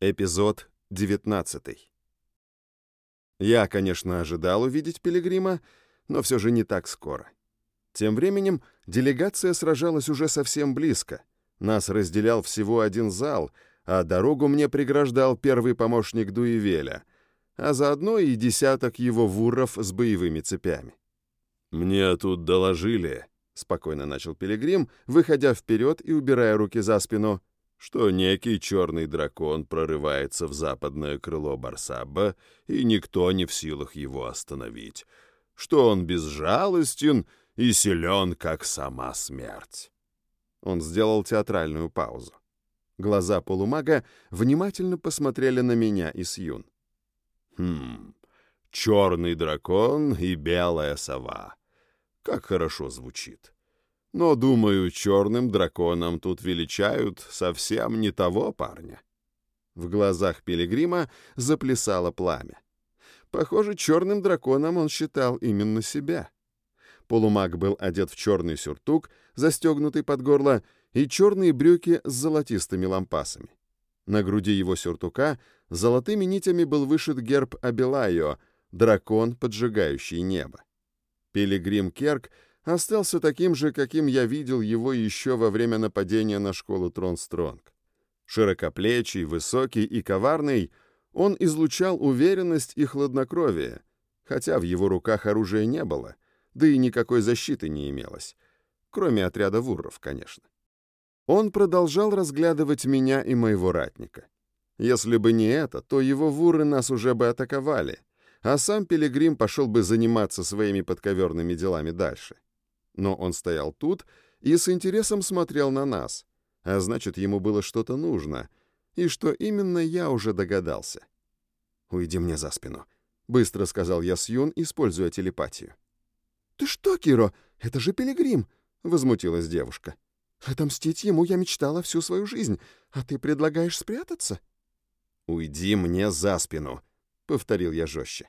Эпизод 19. Я, конечно, ожидал увидеть Пилигрима, но все же не так скоро. Тем временем делегация сражалась уже совсем близко. Нас разделял всего один зал, а дорогу мне преграждал первый помощник Дуевеля, а заодно и десяток его вурров с боевыми цепями. «Мне тут доложили», — спокойно начал Пилигрим, выходя вперед и убирая руки за спину, что некий черный дракон прорывается в западное крыло Барсаба, и никто не в силах его остановить, что он безжалостен и силен, как сама смерть. Он сделал театральную паузу. Глаза полумага внимательно посмотрели на меня и Сьюн. «Хм, черный дракон и белая сова. Как хорошо звучит. Но, думаю, черным драконом тут величают совсем не того парня. В глазах пилигрима заплясало пламя. Похоже, черным драконом он считал именно себя. Полумаг был одет в черный сюртук, застегнутый под горло, и черные брюки с золотистыми лампасами. На груди его сюртука золотыми нитями был вышит герб Абилайо, дракон, поджигающий небо. Пилигрим Керк — остался таким же, каким я видел его еще во время нападения на школу Тронстронг. Широкоплечий, высокий и коварный, он излучал уверенность и хладнокровие, хотя в его руках оружия не было, да и никакой защиты не имелось, кроме отряда вурров, конечно. Он продолжал разглядывать меня и моего ратника. Если бы не это, то его вуры нас уже бы атаковали, а сам Пилигрим пошел бы заниматься своими подковерными делами дальше но он стоял тут и с интересом смотрел на нас, а значит, ему было что-то нужно, и что именно я уже догадался. «Уйди мне за спину», — быстро сказал я Сьюн, используя телепатию. «Ты что, Киро? Это же Пилигрим!» — возмутилась девушка. «Отомстить ему я мечтала всю свою жизнь, а ты предлагаешь спрятаться?» «Уйди мне за спину», — повторил я жестче.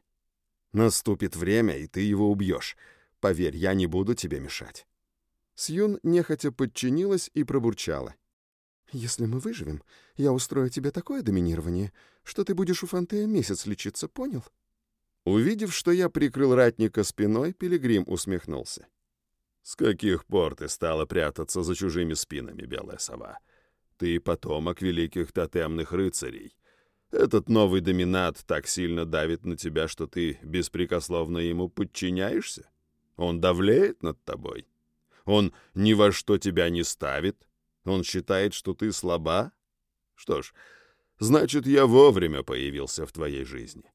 «Наступит время, и ты его убьешь. Поверь, я не буду тебе мешать». Сьюн нехотя подчинилась и пробурчала. «Если мы выживем, я устрою тебе такое доминирование, что ты будешь у Фантея месяц лечиться, понял?» Увидев, что я прикрыл ратника спиной, Пилигрим усмехнулся. «С каких пор ты стала прятаться за чужими спинами, белая сова? Ты потомок великих тотемных рыцарей. Этот новый доминат так сильно давит на тебя, что ты беспрекословно ему подчиняешься?» Он давлеет над тобой. Он ни во что тебя не ставит. Он считает, что ты слаба. Что ж, значит, я вовремя появился в твоей жизни.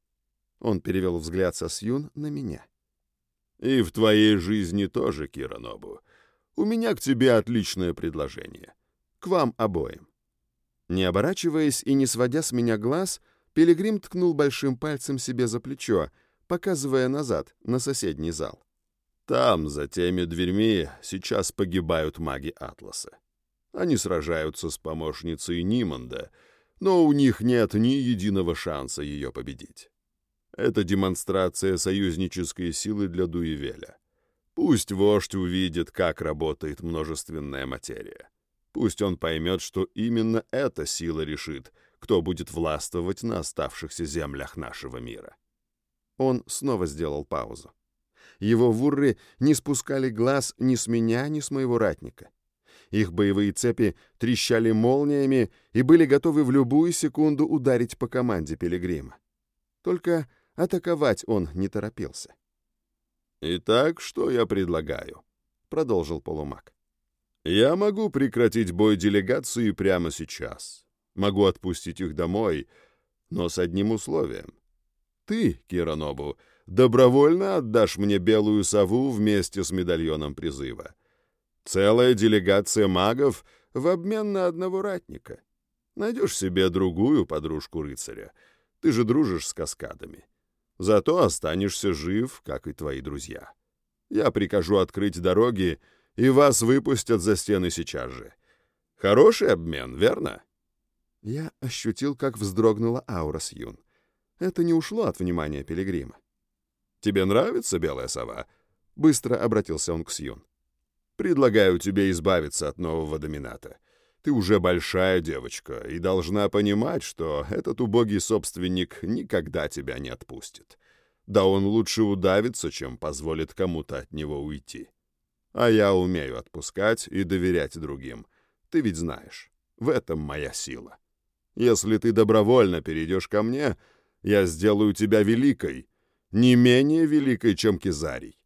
Он перевел взгляд со Сьюн на меня. И в твоей жизни тоже, Кира Нобу. У меня к тебе отличное предложение. К вам обоим. Не оборачиваясь и не сводя с меня глаз, Пилигрим ткнул большим пальцем себе за плечо, показывая назад, на соседний зал. Там, за теми дверьми, сейчас погибают маги Атласа. Они сражаются с помощницей Ниманда, но у них нет ни единого шанса ее победить. Это демонстрация союзнической силы для Дуевеля. Пусть вождь увидит, как работает множественная материя. Пусть он поймет, что именно эта сила решит, кто будет властвовать на оставшихся землях нашего мира. Он снова сделал паузу. Его вурры не спускали глаз ни с меня, ни с моего ратника. Их боевые цепи трещали молниями и были готовы в любую секунду ударить по команде Пилигрима. Только атаковать он не торопился. «Итак, что я предлагаю?» — продолжил полумаг. «Я могу прекратить бой делегации прямо сейчас. Могу отпустить их домой, но с одним условием. Ты, Киранобу, — добровольно отдашь мне белую сову вместе с медальоном призыва. Целая делегация магов в обмен на одного ратника. Найдешь себе другую подружку рыцаря. Ты же дружишь с каскадами. Зато останешься жив, как и твои друзья. Я прикажу открыть дороги, и вас выпустят за стены сейчас же. Хороший обмен, верно?» Я ощутил, как вздрогнула аура Сьюн. Это не ушло от внимания Пилигрима. Тебе нравится белая сова?» Быстро обратился он к Сьюн. «Предлагаю тебе избавиться от нового домината. Ты уже большая девочка и должна понимать, что этот убогий собственник никогда тебя не отпустит. Да он лучше удавится, чем позволит кому-то от него уйти. А я умею отпускать и доверять другим. Ты ведь знаешь, в этом моя сила. Если ты добровольно перейдешь ко мне, я сделаю тебя великой, не менее великой, чем Кизарий.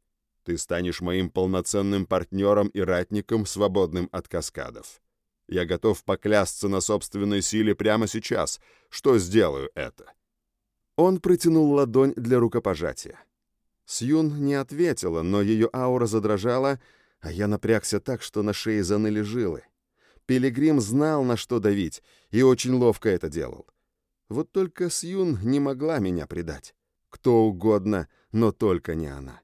Ты станешь моим полноценным партнером и ратником, свободным от каскадов. Я готов поклясться на собственной силе прямо сейчас, что сделаю это». Он протянул ладонь для рукопожатия. Сьюн не ответила, но ее аура задрожала, а я напрягся так, что на шее заныли жилы. Пилигрим знал, на что давить, и очень ловко это делал. Вот только Сьюн не могла меня предать. Кто угодно, но только не она.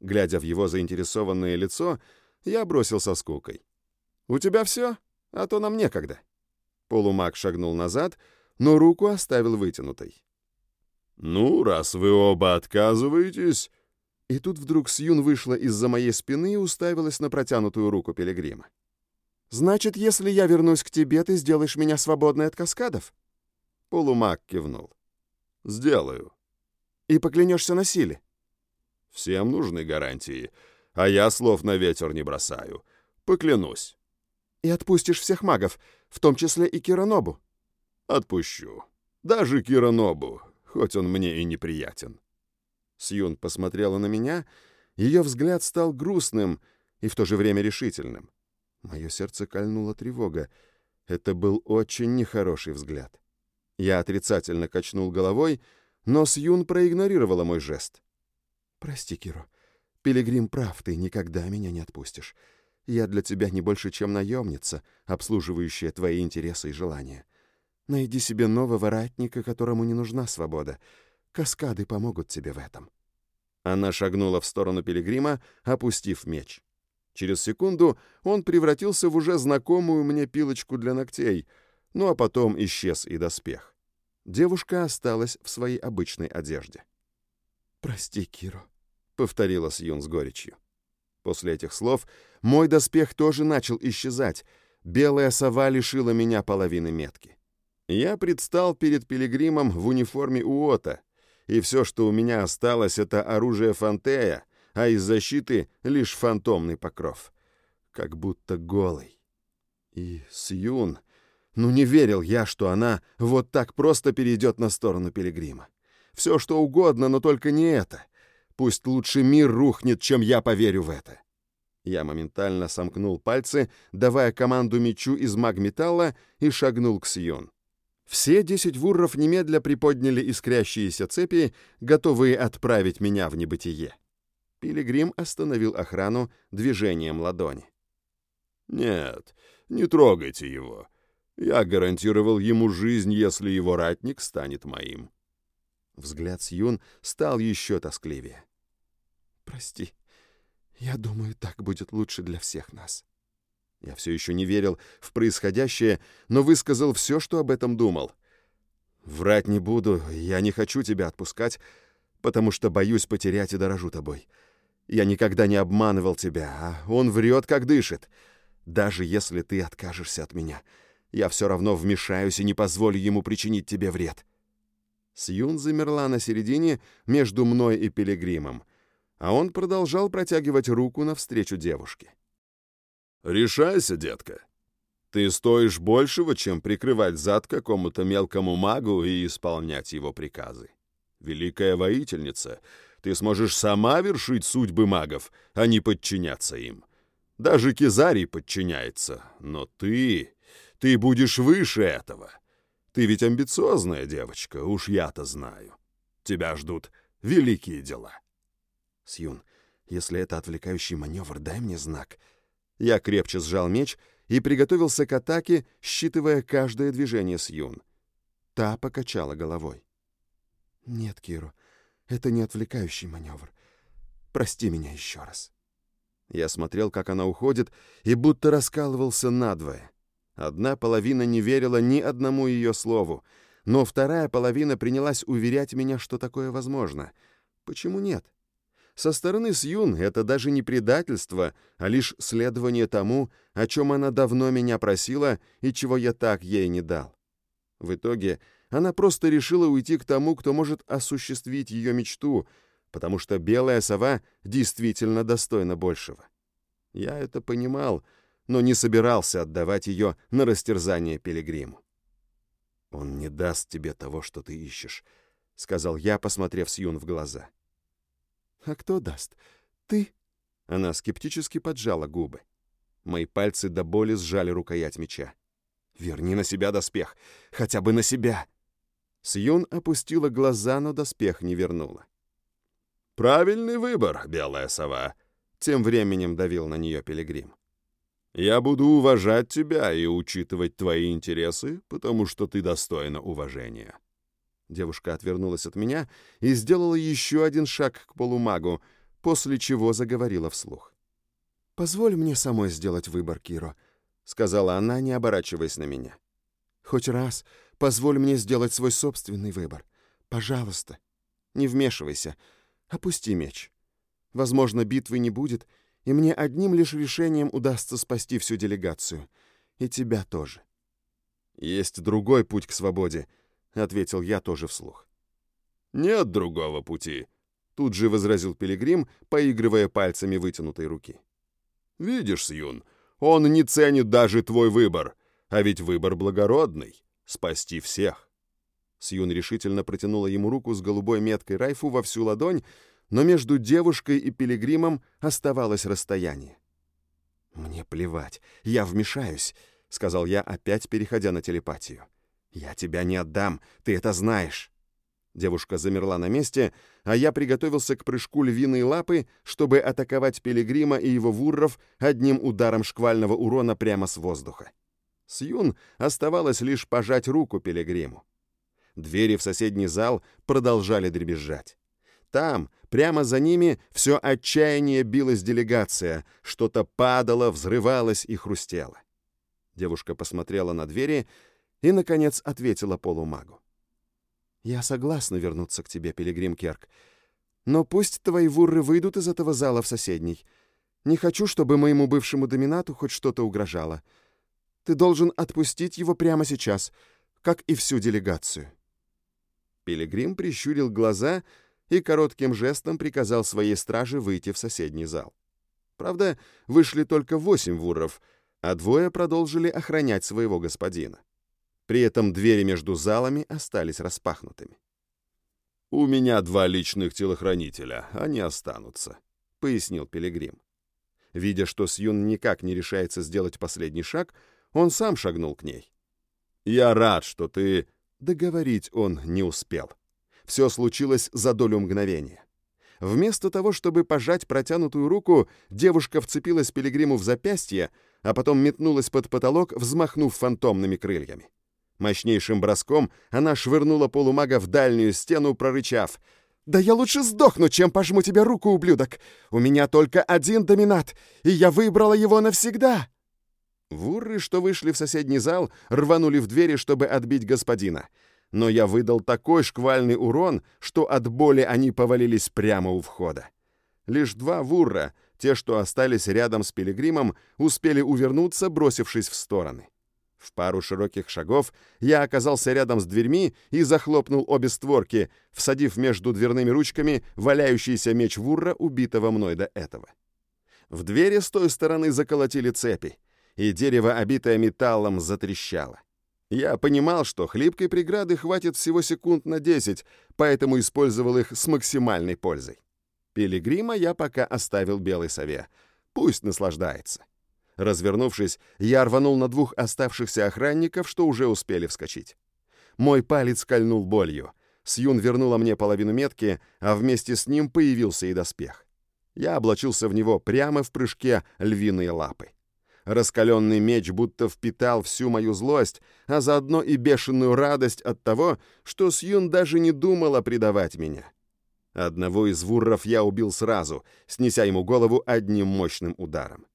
Глядя в его заинтересованное лицо, я бросил со скукой. «У тебя все?» а то нам некогда». Полумаг шагнул назад, но руку оставил вытянутой. «Ну, раз вы оба отказываетесь...» И тут вдруг Сьюн вышла из-за моей спины и уставилась на протянутую руку Пилигрима. «Значит, если я вернусь к тебе, ты сделаешь меня свободной от каскадов?» Полумаг кивнул. «Сделаю». «И поклянешься на силе?» «Всем нужны гарантии, а я слов на ветер не бросаю. Поклянусь». И отпустишь всех магов, в том числе и Киранобу?» «Отпущу. Даже Киранобу, хоть он мне и неприятен». Сьюн посмотрела на меня, ее взгляд стал грустным и в то же время решительным. Мое сердце кольнула тревога. Это был очень нехороший взгляд. Я отрицательно качнул головой, но Сьюн проигнорировала мой жест. «Прости, Киро. Пилигрим прав, ты никогда меня не отпустишь. Я для тебя не больше, чем наемница, обслуживающая твои интересы и желания. Найди себе нового ратника, которому не нужна свобода. Каскады помогут тебе в этом». Она шагнула в сторону пилигрима, опустив меч. Через секунду он превратился в уже знакомую мне пилочку для ногтей, ну а потом исчез и доспех. Девушка осталась в своей обычной одежде. «Прости, Киро», — повторила Сьюн с горечью. После этих слов мой доспех тоже начал исчезать. Белая сова лишила меня половины метки. Я предстал перед пилигримом в униформе Уота, и все, что у меня осталось, это оружие Фантея, а из защиты лишь фантомный покров. Как будто голый. И Сьюн... Ну не верил я, что она вот так просто перейдет на сторону пилигрима. Все что угодно, но только не это. Пусть лучше мир рухнет, чем я поверю в это. Я моментально сомкнул пальцы, давая команду мечу из магметалла и шагнул к Сион. Все десять вурров немедля приподняли искрящиеся цепи, готовые отправить меня в небытие. Пилигрим остановил охрану движением ладони. «Нет, не трогайте его. Я гарантировал ему жизнь, если его ратник станет моим. Взгляд Сьюн стал еще тоскливее. «Прости. Я думаю, так будет лучше для всех нас». Я все еще не верил в происходящее, но высказал все, что об этом думал. «Врать не буду, я не хочу тебя отпускать, потому что боюсь потерять и дорожу тобой. Я никогда не обманывал тебя, а он врет, как дышит. Даже если ты откажешься от меня, я все равно вмешаюсь и не позволю ему причинить тебе вред». Сьюн замерла на середине между мной и Пилигримом, а он продолжал протягивать руку навстречу девушке. «Решайся, детка. Ты стоишь большего, чем прикрывать зад какому-то мелкому магу и исполнять его приказы. Великая воительница, ты сможешь сама вершить судьбы магов, а не подчиняться им. Даже Кизарий подчиняется, но ты... ты будешь выше этого». Ты ведь амбициозная девочка, уж я-то знаю. Тебя ждут великие дела. Сьюн, если это отвлекающий маневр, дай мне знак. Я крепче сжал меч и приготовился к атаке, считывая каждое движение Сьюн. Та покачала головой. Нет, Киру, это не отвлекающий маневр. Прости меня еще раз. Я смотрел, как она уходит, и будто раскалывался надвое. Одна половина не верила ни одному ее слову, но вторая половина принялась уверять меня, что такое возможно. Почему нет? Со стороны Сьюн это даже не предательство, а лишь следование тому, о чем она давно меня просила и чего я так ей не дал. В итоге она просто решила уйти к тому, кто может осуществить ее мечту, потому что белая сова действительно достойна большего. Я это понимал, но не собирался отдавать ее на растерзание пилигриму. «Он не даст тебе того, что ты ищешь», — сказал я, посмотрев Сьюн в глаза. «А кто даст? Ты?» Она скептически поджала губы. Мои пальцы до боли сжали рукоять меча. «Верни на себя доспех! Хотя бы на себя!» Сьюн опустила глаза, но доспех не вернула. «Правильный выбор, белая сова!» Тем временем давил на нее пилигрим. «Я буду уважать тебя и учитывать твои интересы, потому что ты достойна уважения. Девушка отвернулась от меня и сделала еще один шаг к полумагу, после чего заговорила вслух. «Позволь мне самой сделать выбор, Киро», — сказала она, не оборачиваясь на меня. «Хоть раз позволь мне сделать свой собственный выбор. Пожалуйста, не вмешивайся. Опусти меч. Возможно, битвы не будет, и мне одним лишь решением удастся спасти всю делегацию. И тебя тоже». «Есть другой путь к свободе», — ответил я тоже вслух. «Нет другого пути», — тут же возразил Пилигрим, поигрывая пальцами вытянутой руки. «Видишь, Сьюн, он не ценит даже твой выбор, а ведь выбор благородный — спасти всех». Сьюн решительно протянула ему руку с голубой меткой Райфу во всю ладонь, но между девушкой и Пилигримом оставалось расстояние. «Мне плевать, я вмешаюсь», — сказал я, опять переходя на телепатию. «Я тебя не отдам, ты это знаешь». Девушка замерла на месте, а я приготовился к прыжку львиной лапы, чтобы атаковать Пилигрима и его вурров одним ударом шквального урона прямо с воздуха. Сьюн оставалось лишь пожать руку Пилигриму. Двери в соседний зал продолжали дребезжать. Там, прямо за ними, все отчаяние билась делегация, что-то падало, взрывалось и хрустело. Девушка посмотрела на двери и, наконец, ответила полумагу. «Я согласна вернуться к тебе, Пилигрим Керк, но пусть твои вурры выйдут из этого зала в соседний. Не хочу, чтобы моему бывшему доминату хоть что-то угрожало. Ты должен отпустить его прямо сейчас, как и всю делегацию». Пилигрим прищурил глаза и коротким жестом приказал своей страже выйти в соседний зал. Правда, вышли только восемь вурров, а двое продолжили охранять своего господина. При этом двери между залами остались распахнутыми. «У меня два личных телохранителя, они останутся», — пояснил Пилигрим. Видя, что Сьюн никак не решается сделать последний шаг, он сам шагнул к ней. «Я рад, что ты...» Договорить он не успел. Все случилось за долю мгновения. Вместо того, чтобы пожать протянутую руку, девушка вцепилась Пилигриму в запястье, а потом метнулась под потолок, взмахнув фантомными крыльями. Мощнейшим броском она швырнула полумага в дальнюю стену, прорычав. «Да я лучше сдохну, чем пожму тебе руку, ублюдок! У меня только один доминат, и я выбрала его навсегда!» Вурры, что вышли в соседний зал, рванули в двери, чтобы отбить господина. Но я выдал такой шквальный урон, что от боли они повалились прямо у входа. Лишь два вурра, те, что остались рядом с пилигримом, успели увернуться, бросившись в стороны. В пару широких шагов я оказался рядом с дверьми и захлопнул обе створки, всадив между дверными ручками валяющийся меч Вурра, убитого мной до этого. В двери с той стороны заколотили цепи, и дерево, обитое металлом, затрещало. Я понимал, что хлипкой преграды хватит всего секунд на 10, поэтому использовал их с максимальной пользой. Пилигрима я пока оставил белой сове. Пусть наслаждается. Развернувшись, я рванул на двух оставшихся охранников, что уже успели вскочить. Мой палец кольнул болью. Сьюн вернула мне половину метки, а вместе с ним появился и доспех. Я облачился в него прямо в прыжке львиные лапы. Раскаленный меч будто впитал всю мою злость, а заодно и бешеную радость от того, что Сьюн даже не думала предавать меня. Одного из вурров я убил сразу, снеся ему голову одним мощным ударом.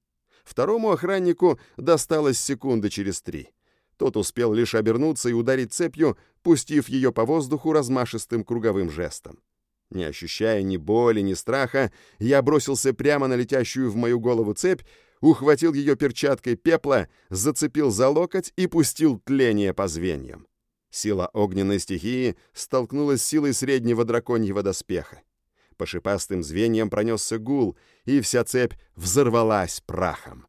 Второму охраннику досталось секунды через три. Тот успел лишь обернуться и ударить цепью, пустив ее по воздуху размашистым круговым жестом. Не ощущая ни боли, ни страха, я бросился прямо на летящую в мою голову цепь, ухватил ее перчаткой пепла, зацепил за локоть и пустил тление по звеньям. Сила огненной стихии столкнулась с силой среднего драконьего доспеха. По шипастым звеньям пронесся гул, и вся цепь взорвалась прахом.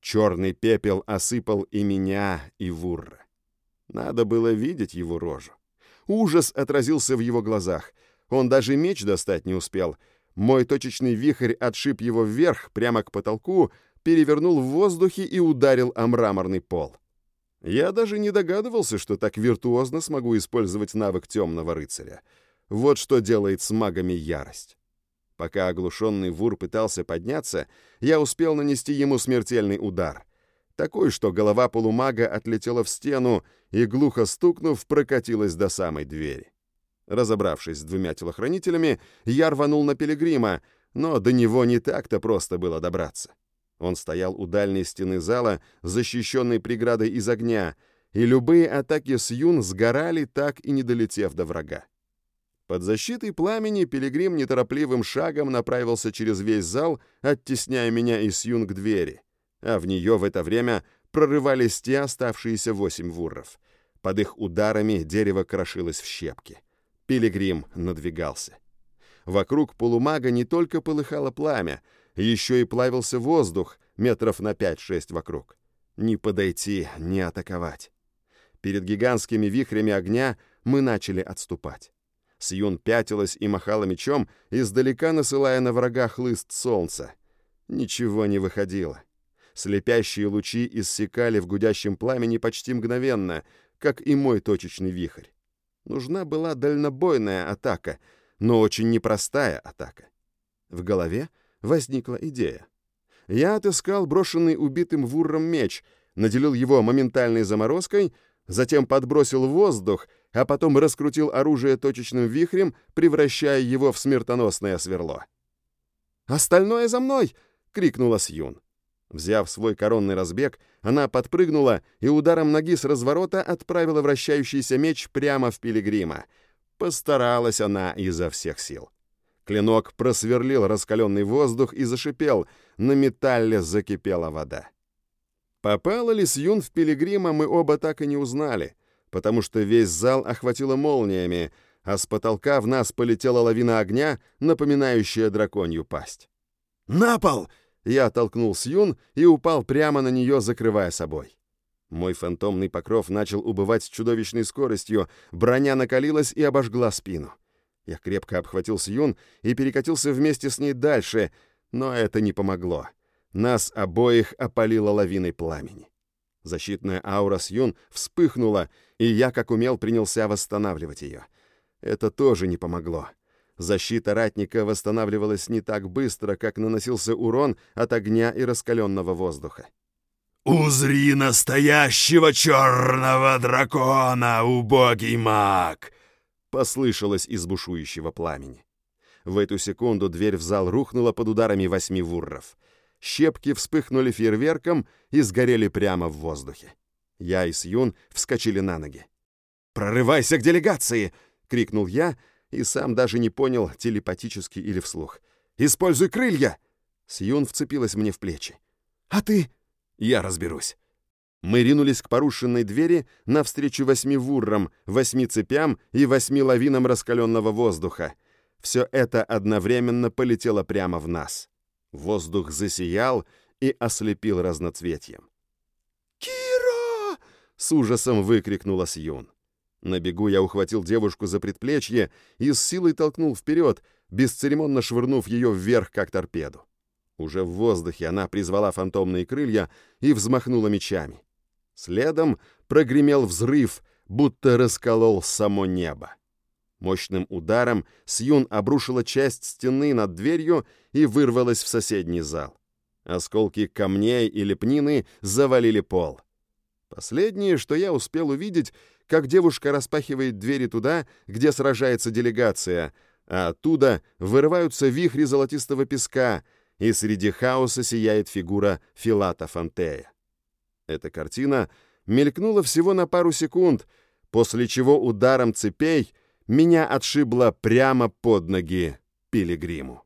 Черный пепел осыпал и меня, и Вурра. Надо было видеть его рожу. Ужас отразился в его глазах. Он даже меч достать не успел. Мой точечный вихрь отшиб его вверх, прямо к потолку, перевернул в воздухе и ударил о мраморный пол. Я даже не догадывался, что так виртуозно смогу использовать навык темного рыцаря. Вот что делает с магами ярость. Пока оглушенный вур пытался подняться, я успел нанести ему смертельный удар. Такой, что голова полумага отлетела в стену и, глухо стукнув, прокатилась до самой двери. Разобравшись с двумя телохранителями, я рванул на пилигрима, но до него не так-то просто было добраться. Он стоял у дальней стены зала, защищенной преградой из огня, и любые атаки с юн сгорали, так и не долетев до врага. Под защитой пламени Пилигрим неторопливым шагом направился через весь зал, оттесняя меня и Сьюн к двери, а в нее в это время прорывались те оставшиеся восемь вурров. Под их ударами дерево крошилось в щепки. Пилигрим надвигался. Вокруг полумага не только полыхало пламя, еще и плавился воздух метров на 5-6 вокруг. Не подойти, не атаковать. Перед гигантскими вихрями огня мы начали отступать. Сьюн пятилась и махала мечом, издалека насылая на врага хлыст солнца. Ничего не выходило. Слепящие лучи иссекали в гудящем пламени почти мгновенно, как и мой точечный вихрь. Нужна была дальнобойная атака, но очень непростая атака. В голове возникла идея. Я отыскал брошенный убитым вурром меч, наделил его моментальной заморозкой, затем подбросил в воздух, а потом раскрутил оружие точечным вихрем, превращая его в смертоносное сверло. «Остальное за мной!» — крикнула Сьюн. Взяв свой коронный разбег, она подпрыгнула и ударом ноги с разворота отправила вращающийся меч прямо в пилигрима. Постаралась она изо всех сил. Клинок просверлил раскаленный воздух и зашипел, на металле закипела вода. Попала ли Сьюн в пилигрима, мы оба так и не узнали, потому что весь зал охватило молниями, а с потолка в нас полетела лавина огня, напоминающая драконью пасть. «На пол!» Я толкнул Сьюн и упал прямо на нее, закрывая собой. Мой фантомный покров начал убывать с чудовищной скоростью, броня накалилась и обожгла спину. Я крепко обхватил Сьюн и перекатился вместе с ней дальше, но это не помогло. Нас обоих опалило лавиной пламени. Защитная аура Сьюн вспыхнула, и я, как умел, принялся восстанавливать ее. Это тоже не помогло. Защита ратника восстанавливалась не так быстро, как наносился урон от огня и раскаленного воздуха. «Узри настоящего черного дракона, убогий маг!» Послышалось из бушующего пламени. В эту секунду дверь в зал рухнула под ударами восьми вурров. Щепки вспыхнули фейерверком и сгорели прямо в воздухе. Я и Сьюн вскочили на ноги. «Прорывайся к делегации!» — крикнул я, и сам даже не понял, телепатически или вслух. «Используй крылья!» Сьюн вцепилась мне в плечи. «А ты?» «Я разберусь». Мы ринулись к порушенной двери навстречу восьми вуррам, восьми цепям и восьми лавинам раскаленного воздуха. Все это одновременно полетело прямо в нас. Воздух засиял и ослепил разноцветием. «Кира!» — с ужасом выкрикнула Сьюн. На бегу я ухватил девушку за предплечье и с силой толкнул вперед, бесцеремонно швырнув ее вверх, как торпеду. Уже в воздухе она призвала фантомные крылья и взмахнула мечами. Следом прогремел взрыв, будто расколол само небо. Мощным ударом Сьюн обрушила часть стены над дверью и вырвалась в соседний зал. Осколки камней и лепнины завалили пол. Последнее, что я успел увидеть, как девушка распахивает двери туда, где сражается делегация, а оттуда вырываются вихри золотистого песка, и среди хаоса сияет фигура Филата Фантея. Эта картина мелькнула всего на пару секунд, после чего ударом цепей меня отшибло прямо под ноги пилигриму.